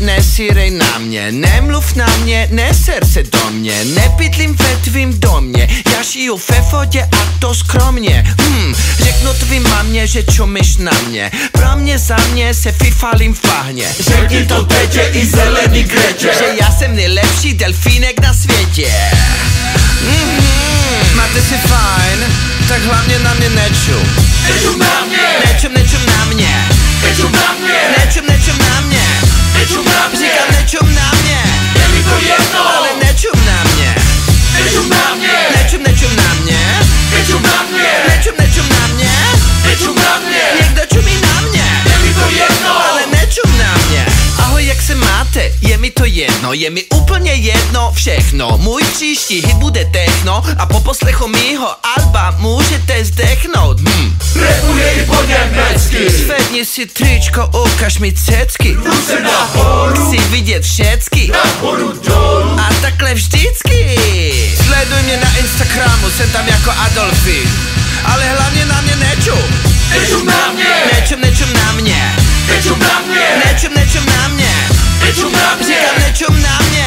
nesírej na mě Nemluv na mě, neser se do mě Nepydlím ve tvým domě. Já žiju ve vodě a to skromně. Hmm, Řeknu tvým mamě, že čumíš na mě. Pro mě za mě se fifalím v bahně. Řekni to tete i zelený krečě Že já jsem nejlepší delfínek na světě. Mm-hmm. Máte si fajn, tak hlavně na mě nečum Nečum na mě jedno, je mi úplně jedno všechno. Můj příští hit bude techno A po poslechu mýho alba můžete zdechnout. Hm. Repuje i po německy. Zvedni si tričko, ukaž mi cecky. Ruce nahoru. Chci vidět všecky. Nahoru dolů. A takhle vždycky. Sleduj mě na Instagramu, jsem tam jako Adolfi. Ale hlavně na mě nečum Nečum na mě. Nečum, nečum na mě. Nečum na mě. Nečum, nečum причем на мне Причем на мне